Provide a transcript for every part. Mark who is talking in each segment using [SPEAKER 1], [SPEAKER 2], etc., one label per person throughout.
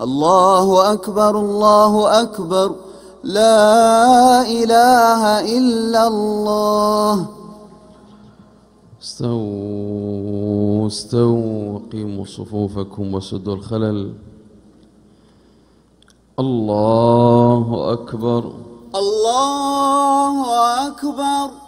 [SPEAKER 1] الله أكبر الله أكبر. لا إله إلا الله.
[SPEAKER 2] استووا استووا وقيموا صفوفكم وسدوا الخلل. الله أكبر.
[SPEAKER 1] الله أكبر.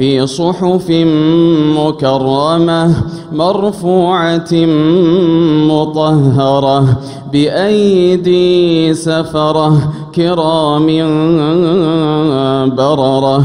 [SPEAKER 2] في صحف مكرمة مرفوعة مطهرة بأيدي سفرة كرام بررة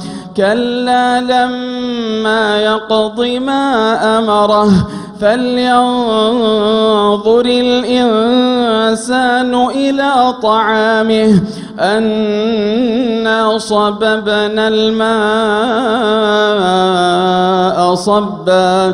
[SPEAKER 2] كلا لما يقض ما أمره فلينظر الإنسان إلى طعامه. أنا صببنا الماء صبا.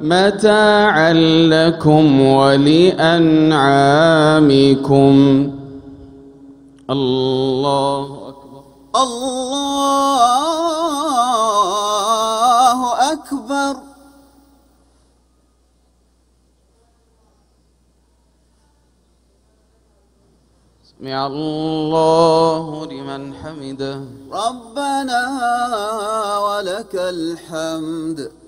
[SPEAKER 2] متاعا لكم ولأنعامكم. الله أكبر.
[SPEAKER 1] الله أكبر.
[SPEAKER 2] سمع الله لمن حمده.
[SPEAKER 1] ربنا ولك الحمد.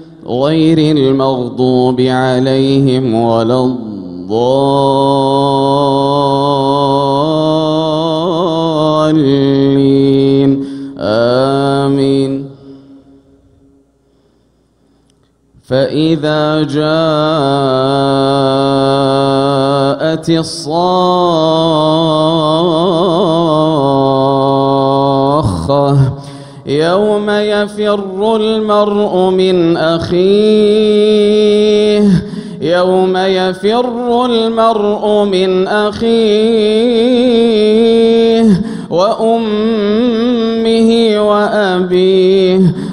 [SPEAKER 2] غير المغضوب عليهم ولا الضالين. آمين. فإذا جاءت الصاخة يوم يفر المرء من أخيه. يوم يفر المرء من أخيه وأمه وأبيه.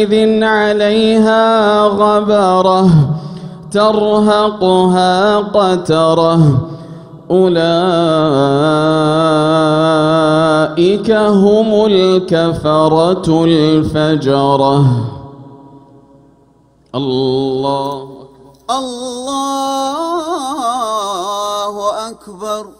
[SPEAKER 2] يومئذ عليها غبرة ترهقها قترة. أولئك هم الكفرة الفجرة. الله أكبر.
[SPEAKER 1] الله أكبر.